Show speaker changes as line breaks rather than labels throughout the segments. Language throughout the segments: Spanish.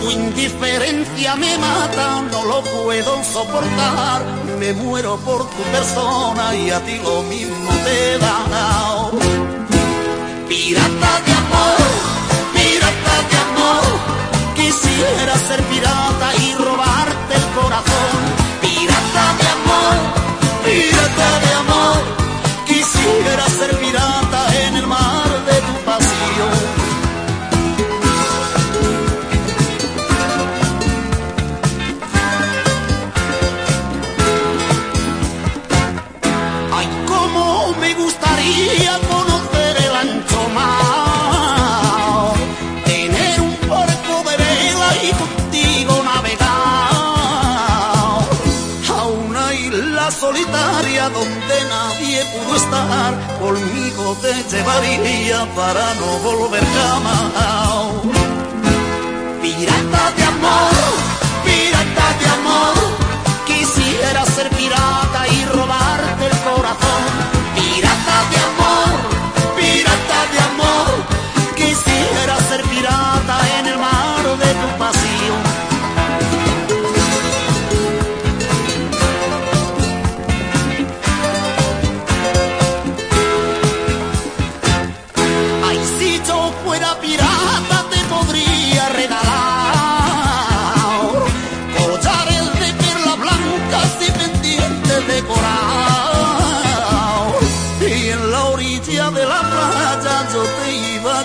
Tu indiferencia me mata, no lo puedo soportar. Me muero por tu persona y a ti lo mismo te da. Pirata de amor, pirata de amor, quisiera ser pirata y romper me gustaría conocer el ancho mar, tener un barco de vela y contigo navegar a una isla solitaria donde nadie pudo estar. Conmigo te llevaría para no volver jamás. Pirata de amor, quisiera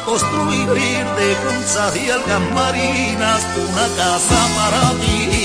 construir de conchas y algas marinas una casa para ti.